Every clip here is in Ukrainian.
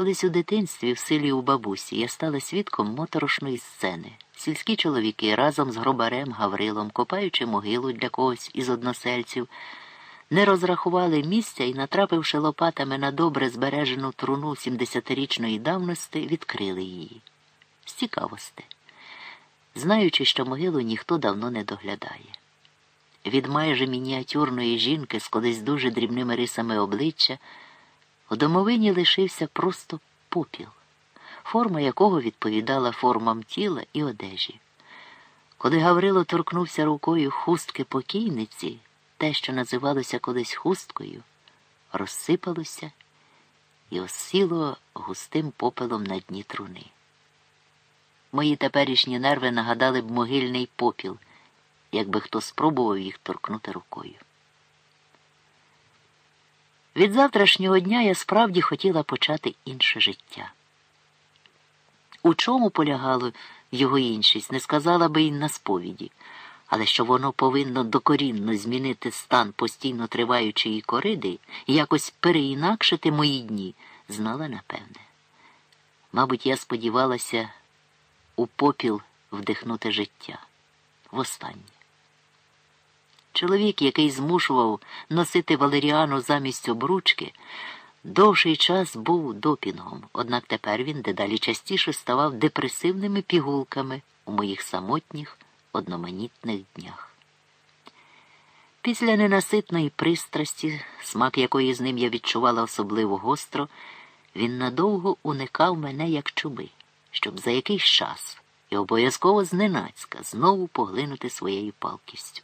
Колись у дитинстві, в селі у бабусі, я стала свідком моторошної сцени. Сільські чоловіки разом з гробарем Гаврилом, копаючи могилу для когось із односельців, не розрахували місця і, натрапивши лопатами на добре збережену труну 70-річної давності, відкрили її. З цікавости, знаючи, що могилу ніхто давно не доглядає. Від майже мініатюрної жінки з колись дуже дрібними рисами обличчя. У домовині лишився просто попіл, форма якого відповідала формам тіла і одежі. Коли Гаврило торкнувся рукою хустки покійниці, те, що називалося колись хусткою, розсипалося і осіло густим попелом на дні труни. Мої теперішні нерви нагадали б могильний попіл, якби хто спробував їх торкнути рукою. Від завтрашнього дня я справді хотіла почати інше життя. У чому полягало його іншість, не сказала би й на сповіді, але що воно повинно докорінно змінити стан постійно триваючої кориди і якось переінакшити мої дні, знала напевне. Мабуть, я сподівалася у попіл вдихнути життя востаннє. Чоловік, який змушував носити валеріану замість обручки, довший час був допінгом, однак тепер він дедалі частіше ставав депресивними пігулками у моїх самотніх одноманітних днях. Після ненаситної пристрасті, смак якої з ним я відчувала особливо гостро, він надовго уникав мене як чуби, щоб за якийсь час і обов'язково зненацька знову поглинути своєю палкістю.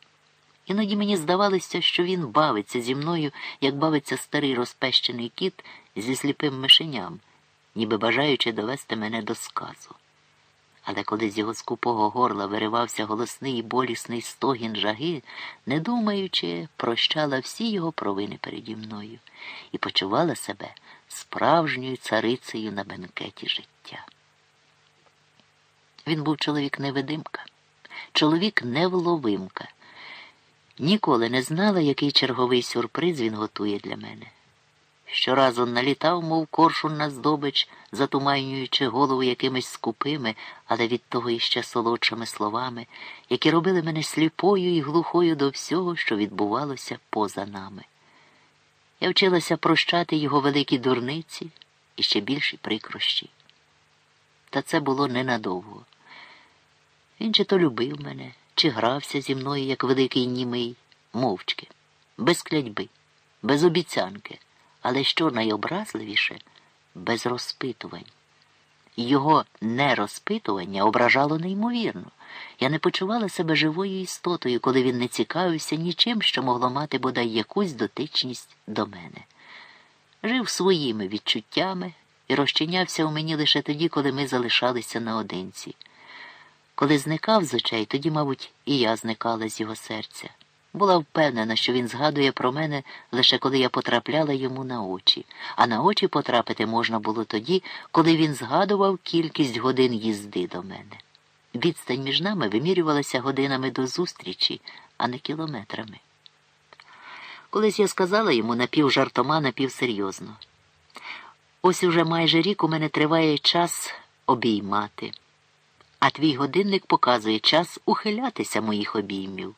Іноді мені здавалося, що він бавиться зі мною, як бавиться старий розпещений кіт зі сліпим мишеням, ніби бажаючи довести мене до сказу. Але коли з його скупого горла виривався голосний і болісний стогін жаги, не думаючи, прощала всі його провини переді мною і почувала себе справжньою царицею на бенкеті життя. Він був чоловік невидимка, чоловік невловимка. Ніколи не знала, який черговий сюрприз він готує для мене. Щоразу налітав, мов коршун на здобич, затуманюючи голову якимись скупими, але від того іще солодшими словами, які робили мене сліпою і глухою до всього, що відбувалося поза нами. Я вчилася прощати його великі дурниці і ще більші прикрощі. Та це було ненадовго. Він чи то любив мене чи грався зі мною, як великий німий, мовчки, без клядьби, без обіцянки, але що найобразливіше без розпитувань. Його нерозпитування ображало неймовірно. Я не почувала себе живою істотою, коли він не цікавився нічим, що могло мати бодай якусь дотичність до мене. Жив своїми відчуттями і розчинявся у мені лише тоді, коли ми залишалися наодинці. Коли зникав з очей, тоді, мабуть, і я зникала з його серця. Була впевнена, що він згадує про мене лише коли я потрапляла йому на очі, а на очі потрапити можна було тоді, коли він згадував кількість годин їзди до мене. Відстань між нами вимірювалася годинами до зустрічі, а не кілометрами. Колись я сказала йому напівжартома, напівсерйозно. Ось уже майже рік у мене триває час обіймати а твій годинник показує час ухилятися моїх обіймів.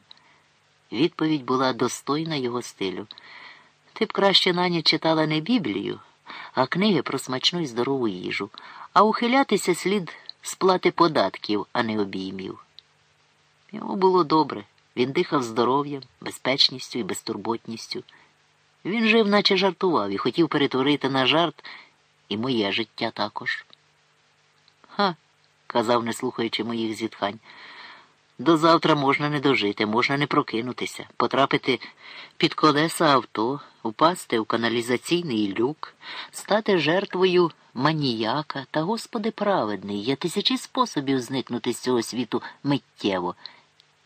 Відповідь була достойна його стилю. Ти б краще на ніч читала не Біблію, а книги про смачну і здорову їжу, а ухилятися слід сплати податків, а не обіймів. Йому було добре. Він дихав здоров'ям, безпечністю і безтурботністю. Він жив, наче жартував, і хотів перетворити на жарт і моє життя також. Ха казав, не слухаючи моїх зітхань. До завтра можна не дожити, можна не прокинутися, потрапити під колеса авто, упасти у каналізаційний люк, стати жертвою маніяка та, Господи, праведний, є тисячі способів зникнути з цього світу миттєво.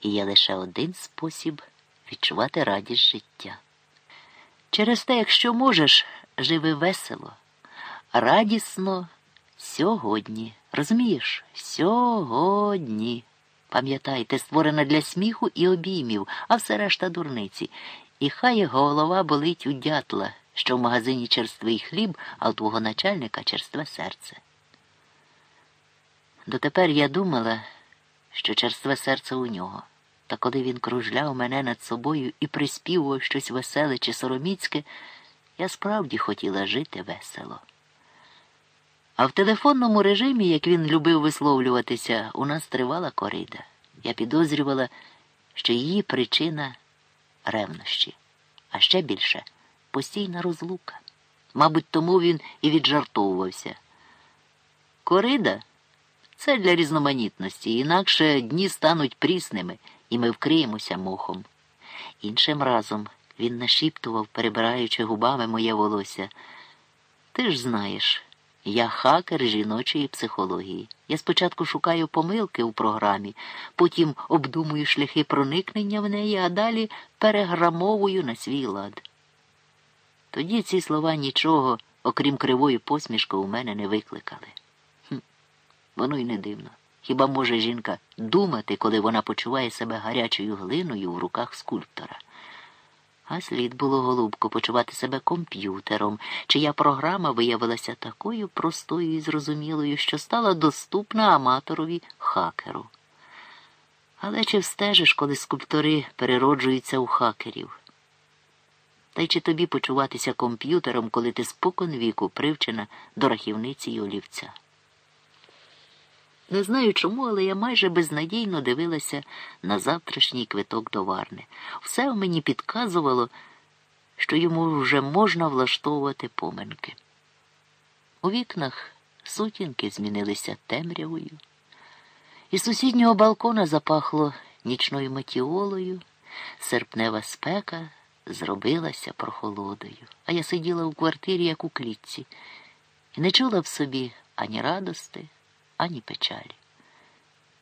І є лише один спосіб відчувати радість життя. Через те, якщо можеш, живи весело, радісно сьогодні. Розумієш, сьогодні. Пам'ятайте, створена для сміху і обіймів, а все решта дурниці. І хай голова болить у дятла, що в магазині черствий хліб, а у твого начальника черстве серце. Дотепер я думала, що черстве серце у нього. Та коли він кружляв мене над собою і приспівував щось веселе чи сороміцьке, я справді хотіла жити весело. А в телефонному режимі, як він любив висловлюватися, у нас тривала корида. Я підозрювала, що її причина ревнощі, а ще більше постійна розлука. Мабуть, тому він і віджартовувався. Корида це для різноманітності, інакше дні стануть прісними, і ми вкриємося мохом. Іншим разом він нашіптував, перебираючи губами моє волосся. Ти ж знаєш. Я хакер жіночої психології. Я спочатку шукаю помилки у програмі, потім обдумую шляхи проникнення в неї, а далі переграмовую на свій лад. Тоді ці слова нічого, окрім кривої посмішки, у мене не викликали. Хм, Воно й не дивно. Хіба може жінка думати, коли вона почуває себе гарячою глиною в руках скульптора? А слід було, голубко, почувати себе комп'ютером, чия програма виявилася такою простою і зрозумілою, що стала доступна аматорові хакеру. Але чи встежиш, коли скульптори перероджуються у хакерів? Та й чи тобі почуватися комп'ютером, коли ти спокон віку привчена до рахівниці й олівця? Не знаю чому, але я майже безнадійно дивилася на завтрашній квиток до Варни. Все в мені підказувало, що йому вже можна влаштовувати поминки. У вікнах сутінки змінилися темрявою. Із сусіднього балкона запахло нічною метіолою, серпнева спека зробилася прохолодою, а я сиділа у квартирі, як у клітці, і не чула в собі ані радости ані печалі.